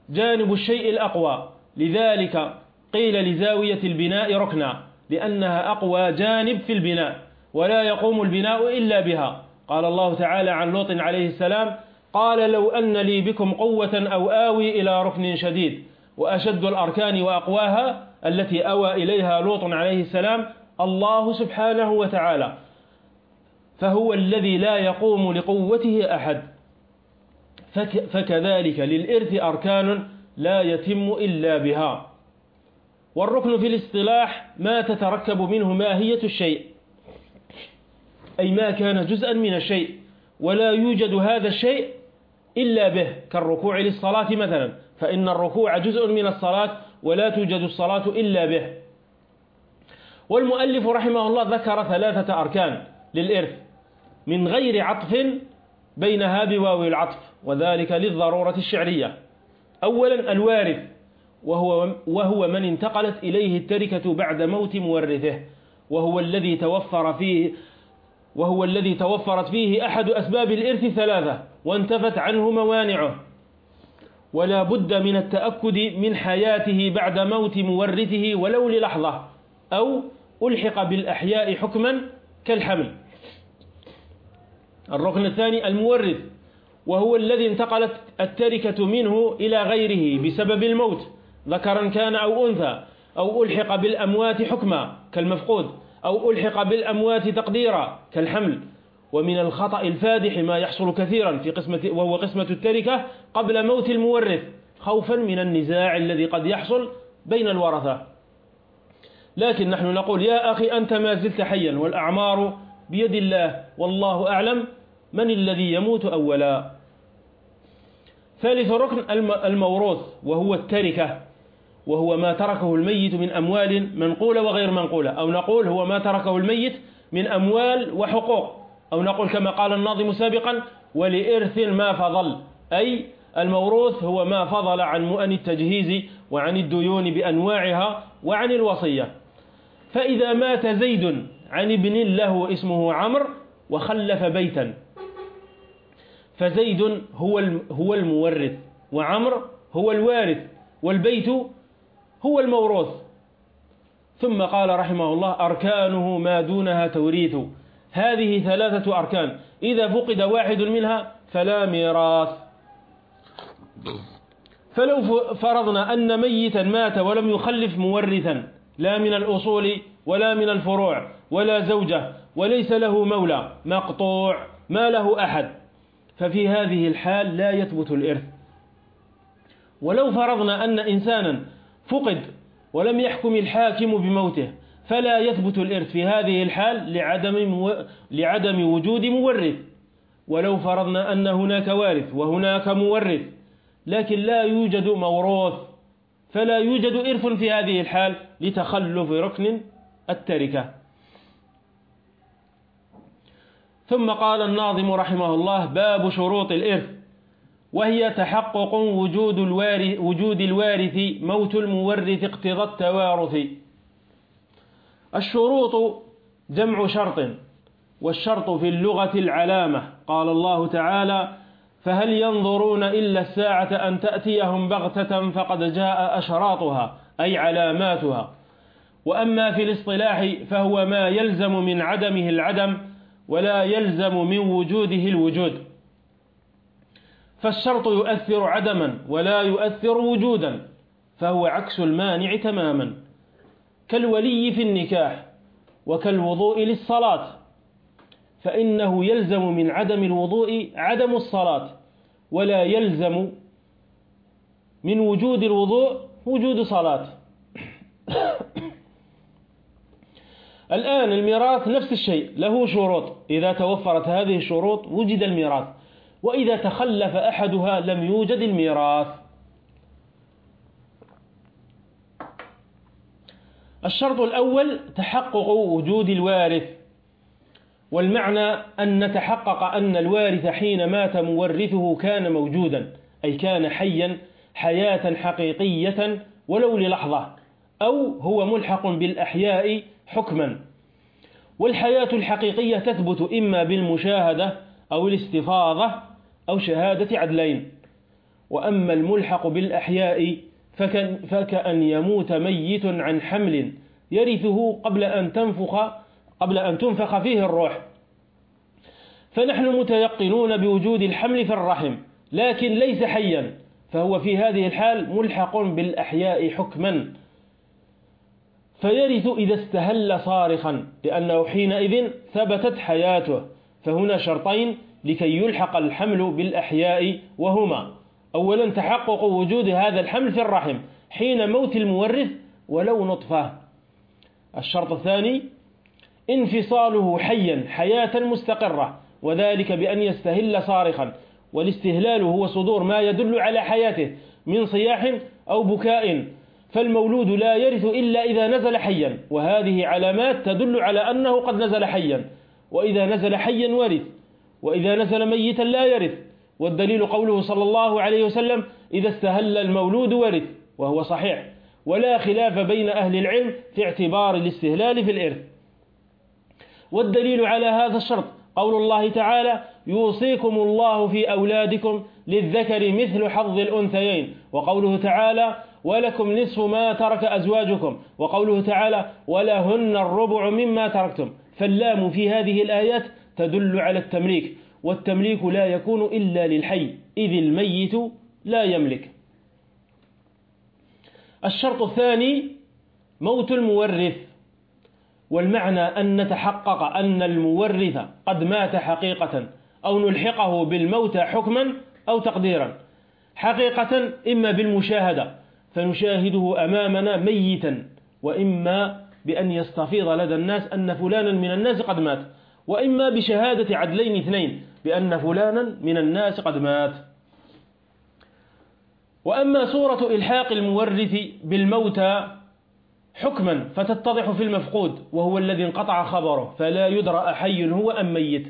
جانب الشيء الأقوى. لذلك قيل لزاوية البناء ركنا لأنها أقوى جانب في البناء ولا يقوم البناء إلا بها. قال الله تعالى عن لوط عليه السلام قال لو أن لي بكم قوة أو آوي إلى ركن شديد وأشد الأركان وأقواها التي أوى إليها لوط عليه السلام الله سبحانه وتعالى فهو الذي لا يقوم لقوته أحد. فكذلك للإرث أركان لا يتم إلا بها. والركن في الاصطلاح ما تتركب منه ماهية الشيء أي ما كان جزءا من الشيء ولا يوجد هذا الشيء إلا به كالركوع للصلاة مثلا فإن الركوع جزء من الصلاة ولا توجد الصلاة إلا به. والمؤلف رحمه الله ذكر ثلاثة أركان للإرث من غير عطف بينها بواو العطف وذلك للضرورة الشعرية. أولا الوارث وهو, وهو من انتقلت إليه التركة بعد موت مورثه وهو الذي توفر فيه وهو الذي توفرت فيه أحد أسباب الإرث ثلاثة وانتفت عنه موانعه. ولا بد من التأكد من حياته بعد موت مورثه ولو للحظة أو ألحق بالأحياء حكما كالحمل. الركن الثاني المورث وهو الذي انتقلت التركة منه إلى غيره بسبب الموت. ذكرا كان أو أنثى أو ألحق بالأموات حكما كالمفقود أو ألحق بالأموات تقديرا كالحمل. ومن الخطأ الفادح ما يحصل كثيرا في قسمة وهو قسمة التركة قبل موت المورث خوفا من النزاع الذي قد يحصل بين الورثة. لكن نحن نقول يا أخي أنت ما زلت حيا والأعمار بيد الله والله أعلم من الذي يموت أولا. ثالث ركن الموروث وهو التركة. وهو ما تركه الميت من أموال منقولة وغير منقولة. أو نقول هو ما تركه الميت من أموال وحقوق. أو نقول كما قال الناظم سابقا ولإرث ما فضل. أي الموروث هو ما فضل عن مؤن التجهيز وعن الديون بأنواعها وعن الوصية. فإذا مات زيد عن ابن له اسمه عمر وخلف بيتا. فزيد هو هو المورث وعمر هو الوارث والبيت هو الموروث. ثم قال رحمه الله أركانه ما دونها توريث. هذه ثلاثة أركان. إذا فقد واحد منها فلا ميراث. فلو فرضنا أن ميتا مات ولم يخلف مورثا لا من الأصول ولا من الفروع ولا زوجة وليس له مولى مقطوع ما له أحد. ففي هذه الحال لا يثبت الإرث. ولو فرضنا أن إنسانا فقد ولم يحكم الحاكم بموته فلا يثبت الإرث في هذه الحال لعدم, مو... لعدم وجود مورث. ولو فرضنا أن هناك وارث وهناك مورث لكن لا يوجد موروث فلا يوجد إرث في هذه الحال لتخلف ركن التركة. ثم قال الناظم رحمه الله باب شروط الإرث. وهي تحقق وجود الوارث, وجود الوارث موت المورث اقتضى التوارث. الشروط جمع شرط والشرط في اللغة العلامة. قال الله تعالى فهل ينظرون إلا الساعة أن تأتيهم بغتة فقد جاء أشراطها أي علاماتها. وأما في الاصطلاح فهو ما يلزم من عدمه العدم ولا يلزم من وجوده الوجود. فالشرط يؤثر عدما ولا يؤثر وجودا فهو عكس المانع تماما. كالولي في النكاح وكالوضوء للصلاة فإنه يلزم من عدم الوضوء عدم الصلاة ولا يلزم من وجود الوضوء وجود صلاة. الآن الميراث نفس الشيء له شروط. إذا توفرت هذه الشروط وجد الميراث. وإذا تخلف أحدها لم يوجد الميراث. الشرط الأول تحقق وجود الوارث والمعنى أن نتحقق أن الوارث حين مات مورثه كان موجودا أي كان حيا حياة حقيقية ولو للحظة أو هو ملحق بالأحياء حكما. والحياة الحقيقية تثبت إما بالمشاهدة أو الاستفاضة أو شهادة عدلين. وأما الملحق بالأحياء فكأن يموت ميت عن حمل يرثه قبل أن تنفخ قبل أن تنفخ فيه الروح. فنحن متيقنون بوجود الحمل في الرحم لكن ليس حيا. فهو في هذه الحال ملحق بالأحياء حكما. فيرث إذا استهل صارخا لأنه حينئذ ثبتت حياته. فهنا شرطين لكي يلحق الحمل بالأحياء وهما. أولا تحقق وجود هذا الحمل في الرحم حين موت المورث ولو نطفة. الشرط الثاني انفصاله حيا حياة مستقرة وذلك بأن يستهل صارخا. والاستهلال هو صدور ما يدل على حياته من صياح أو بكاء فالمولود لا يرث إلا إذا نزل حيا. وهذه علامات تدل على أنه قد نزل حيا. وإذا نزل حيا ورث. وإذا نزل ميتا لا يرث والدليل قوله صلى الله عليه وسلم إذا استهل المولود ورث وهو صحيح. ولا خلاف بين أهل العلم في اعتبار الاستهلال في الإرث. والدليل على هذا الشرط قول الله تعالى يوصيكم الله في أولادكم للذكر مثل حظ الأنثيين وقوله تعالى ولكم نصف ما ترك أزواجكم وقوله تعالى ولهن الربع مما تركتم فاللام في هذه الآيات تدل على التمليك والتمليك لا يكون إلا للحي إذ الميت لا يملك. الشرط الثاني موت المورث. والمعنى أن نتحقق أن المورث قد مات حقيقة أو نلحقه بالموت حكما أو تقديرا. حقيقة إما بالمشاهدة فنشاهده أمامنا ميتا وإما بأن يستفيض لدى الناس أن فلانا من الناس قد مات. وإما بشهادة عدلين اثنين بأن فلانا من الناس قد مات. وأما صورة إلحاق المورث بالموتى حكما فتتضح في المفقود وهو الذي انقطع خبره فلا يدرى أحي هو أم ميت.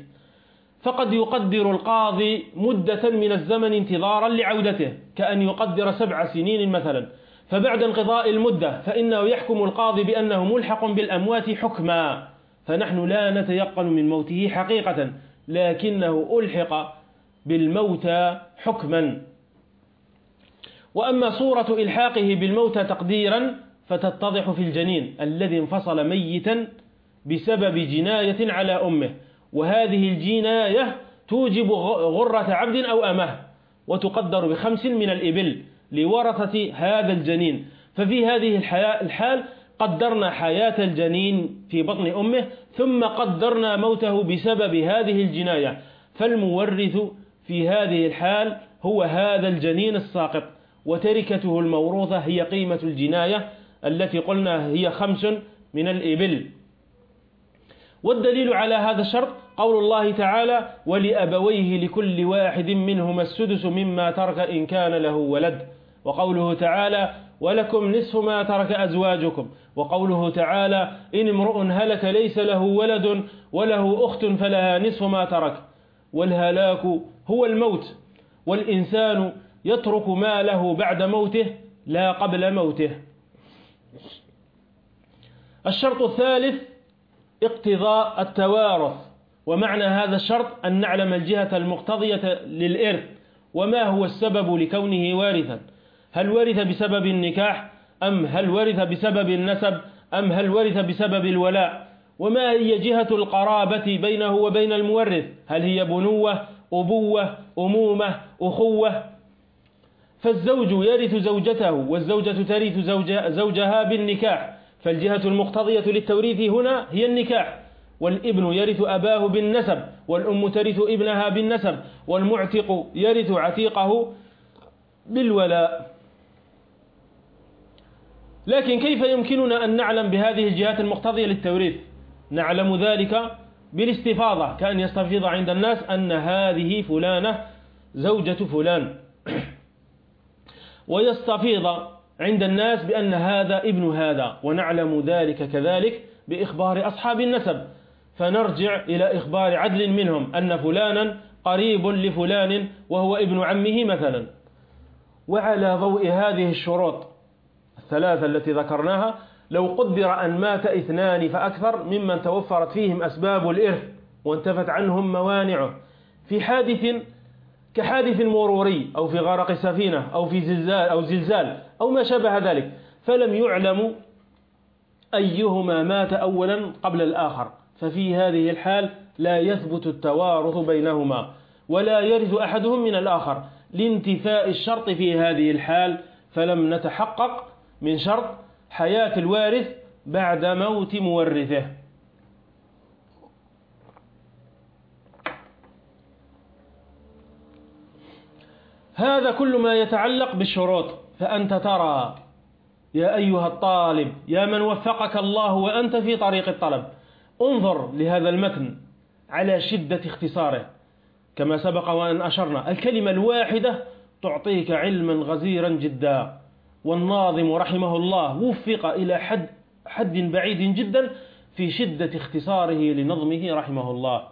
فقد يقدر القاضي مدة من الزمن انتظارا لعودته كأن يقدر سبع سنين مثلا. فبعد انقضاء المدة فإنه يحكم القاضي بأنه ملحق بالأموات حكما. فنحن لا نتيقن من موته حقيقة لكنه ألحق بالموتى حكما. وأما صورة إلحاقه بالموتى تقديرا فتتضح في الجنين الذي انفصل ميتا بسبب جناية على أمه. وهذه الجناية توجب غرة عبد أو أمه وتقدر بخمس من الإبل لورثة هذا الجنين. ففي هذه الحال قدرنا حياة الجنين في بطن أمه ثم قدرنا موته بسبب هذه الجناية. فالمورث في هذه الحال هو هذا الجنين الساقط وتركته الموروثة هي قيمة الجناية التي قلنا هي خمس من الإبل. والدليل على هذا الشرط قول الله تعالى ولأبويه لكل واحد منهما السدس مما ترك إن كان له ولد وقوله تعالى ولكم نصف ما ترك أزواجكم وقوله تعالى إن امرؤ هلك ليس له ولد وله أخت فلها نصف ما ترك والهلاك هو الموت والإنسان يترك ما له بعد موته لا قبل موته الشرط الثالث اقتضاء التوارث ومعنى هذا الشرط أن نعلم الجهة المقتضية للإرث وما هو السبب لكونه وارثا هل ورث بسبب النكاح؟ أم هل ورث بسبب النسب؟ أم هل ورث بسبب الولاء؟ وما هي جهة القرابة بينه وبين المورث؟ هل هي بنوة أبوة أمومة أخوة؟ فالزوج يرث زوجته والزوجة ترث زوجها بالنكاح. فالجهة المقتضية للتوريث هنا هي النكاح. والابن يرث أباه بالنسب والأم ترث ابنها بالنسب والمعتق يرث عتيقه بالولاء. لكن كيف يمكننا أن نعلم بهذه الجهات المقتضية للتوريث؟ نعلم ذلك بالاستفاضة كأن يستفيض عند الناس أن هذه فلانة زوجة فلان. *clears throat* ويستفيض عند الناس بأن هذا ابن هذا ونعلم ذلك كذلك بإخبار أصحاب النسب. فنرجع إلى إخبار عدل منهم أن فلانا قريب لفلان وهو ابن عمه مثلا. وعلى ضوء هذه الشروط ثلاثة التي ذكرناها لو قدر أن مات اثنان فأكثر ممن توفرت فيهم أسباب الإرث وانتفت عنهم موانعه. في حادث كحادث مروري أو في غرق سفينة أو في زلزال أو زلزال أو ما شابه ذلك فلم يعلم أيهما مات أولا قبل الآخر. ففي هذه الحال لا يثبت التوارث بينهما ولا يرث أحدهم من الآخر. لانتفاء الشرط في هذه الحال فلم نتحقق من شرط حياة الوارث بعد موت مورثه. هذا كل ما يتعلق بالشروط. فأنت ترى يا أيها الطالب يا من وفقك الله وأنت في طريق الطلب انظر لهذا المتن على شدة اختصاره. كما سبق وأن أشرنا الكلمة الواحدة تعطيك علما غزيرا جدا. والناظم رحمه الله وفق إلى حد, حد بعيد جدا في شدة اختصاره لنظمه رحمه الله.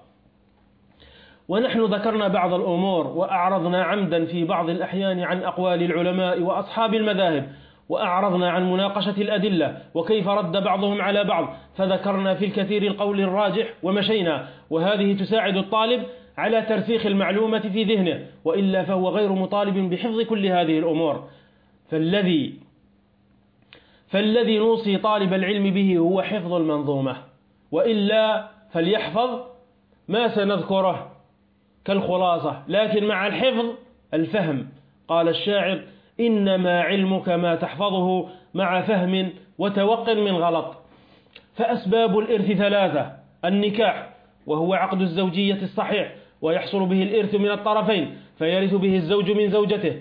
ونحن ذكرنا بعض الأمور وأعرضنا عمدا في بعض الأحيان عن أقوال العلماء وأصحاب المذاهب وأعرضنا عن مناقشة الأدلة وكيف رد بعضهم على بعض فذكرنا في الكثير القول الراجح ومشينا. وهذه تساعد الطالب على ترسيخ المعلومة في ذهنه وإلا فهو غير مطالب بحفظ كل هذه الأمور. فالذي فالذي نوصي طالب العلم به هو حفظ المنظومة وإلا فليحفظ ما سنذكره كالخلاصة. لكن مع الحفظ الفهم قال الشاعر إنما علمك ما تحفظه مع فهم وتوق من غلط. فأسباب الإرث ثلاثة النكاح وهو عقد الزوجية الصحيح ويحصل به الإرث من الطرفين فيرث به الزوج من زوجته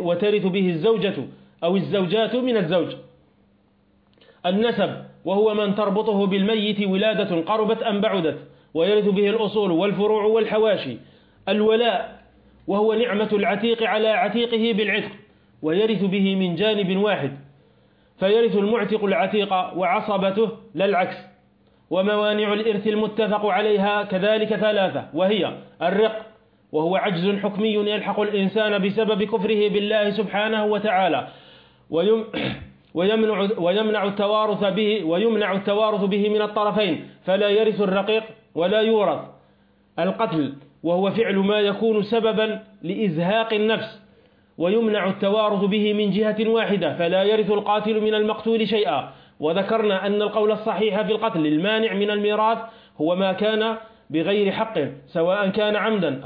وترث به الزوجة أو الزوجات من الزوج. النسب وهو من تربطه بالميت ولادة قربت أم بعدت ويرث به الأصول والفروع والحواشي. الولاء وهو نعمة العتيق على عتيقه بالعتق ويرث به من جانب واحد. فيرث المعتق العتيق وعصبته لا العكس. وموانع الإرث المتفق عليها كذلك ثلاثة وهي الرق وهو عجز حكمي يلحق الإنسان بسبب كفره بالله سبحانه وتعالى *coughs* ويمنع, ويمنع التوارث به ويمنع التوارث به من الطرفين فلا يرث الرقيق ولا يورث القتل وهو فعل ما يكون سببا لإزهاق النفس ويمنع التوارث به من جهة واحدة فلا يرث القاتل من المقتول شيئا. وذكرنا أن القول الصحيح في القتل المانع من الميراث هو ما كان بغير حق سواء كان عمدا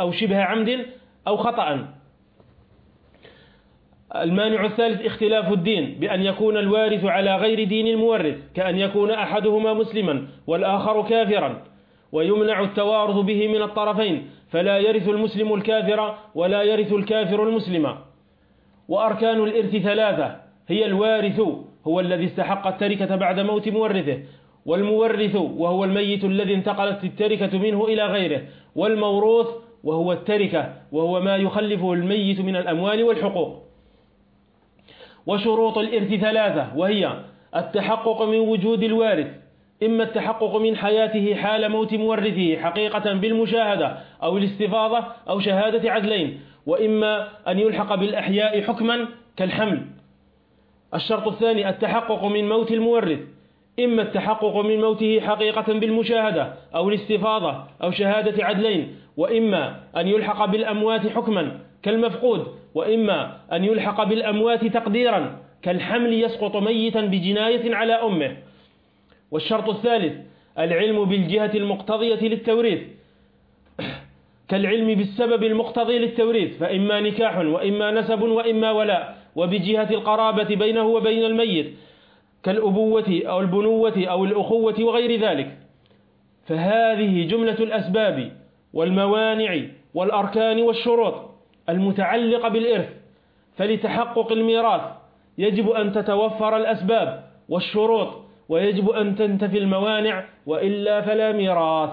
أو شبه عمد أو خطأ. المانع الثالث اختلاف الدين بأن يكون الوارث على غير دين المورث كأن يكون أحدهما مسلما والآخر كافرا ويمنع التوارث به من الطرفين فلا يرث المسلم الكافر ولا يرث الكافر المسلم. وأركان الإرث ثلاثة هي الوارث هو الذي استحق التركة بعد موت مورثه والمورث وهو الميت الذي انتقلت التركة منه إلى غيره والموروث وهو التركة وهو ما يخلفه الميت من الأموال والحقوق. وشروط الإرث ثلاثة وهي التحقق من وجود الوارث إما التحقق من حياته حال موت مورثه حقيقة بالمشاهدة أو الاستفاضة أو شهادة عدلين وإما أن يلحق بالأحياء حكما كالحمل. الشرط الثاني التحقق من موت المورث. إما التحقق من موته حقيقة بالمشاهدة أو الاستفاضة أو شهادة عدلين وإما أن يلحق بالأموات حكما كالمفقود وإما أن يلحق بالأموات تقديرا كالحمل يسقط ميتا بجناية على أمه. والشرط الثالث العلم بالجهة المقتضية للتوريث. كالعلم بالسبب المقتضي للتوريث فإما نكاح وإما نسب وإما ولاء. وبجهة القرابة بينه وبين الميت كالأبوة أو البنوة أو الأخوة وغير ذلك. فهذه جملة الأسباب والموانع والأركان والشروط المتعلقة بالإرث. فلتحقق الميراث يجب أن تتوفر الأسباب والشروط ويجب أن تنتفي الموانع وإلا فلا ميراث.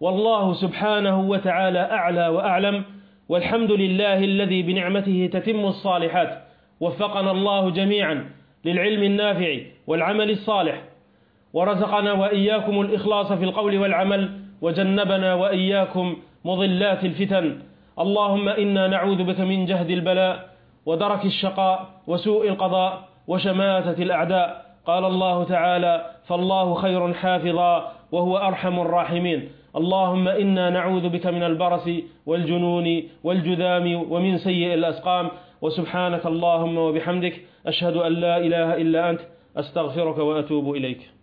والله سبحانه وتعالى أعلى وأعلم. والحمد لله الذي بنعمته تتم الصالحات وفقنا الله جميعا للعلم النافع والعمل الصالح. ورزقنا وإياكم الإخلاص في القول والعمل وجنبنا وإياكم مضلات الفتن. اللهم إنا نعوذ بك من جهد البلاء ودرك الشقاء وسوء القضاء وشماتة الأعداء. قال الله تعالى فالله خير حافظا وهو أرحم الراحمين. اللهم إنا نعوذ بك من البرس والجنون والجذام ومن سيء الأسقام. وسبحانك اللهم وبحمدك أشهد أن لا إله إلا أنت أستغفرك وأتوب إليك.